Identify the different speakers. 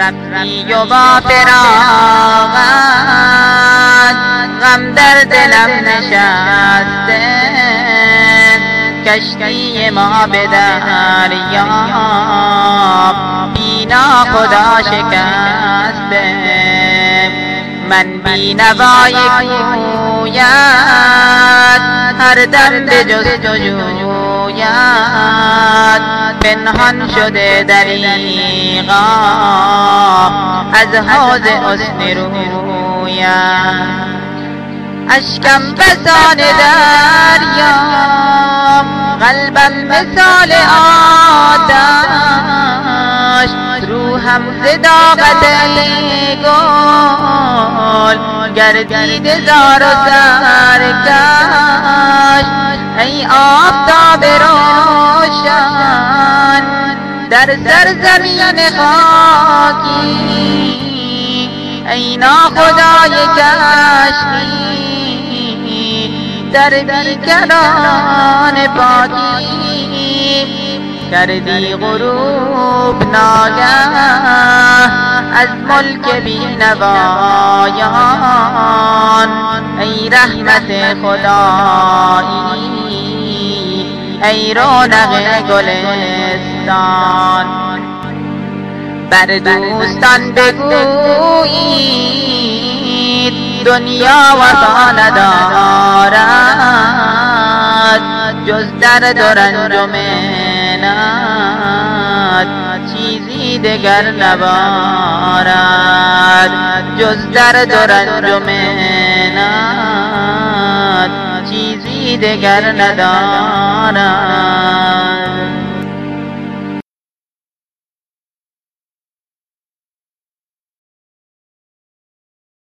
Speaker 1: رفتی و با فراغت غم در دلم نشسته کشتی ما به دریا بینا خدا شکسته من بینوای کوید هر دم به جز جوید پنهان شده دریغا. از حوز حسن رویم اشکم بسان دریا. قلبم مثال آتش. روحم زداغت گل. گردید زار و سرکش. ای آفتاب روشن. در سرزمین خاکی ای ناخدای کشمی در بیکران پاکی کردی غروب ناگه از ملک بینوایان. ای رحمت خدایی ای رونق گلستان بر دوستان بگویید دنیا وفا ندارد. جز درد و رنج چیزی دگر نبارد. جز درد و رنج چیزی دگر ندارد.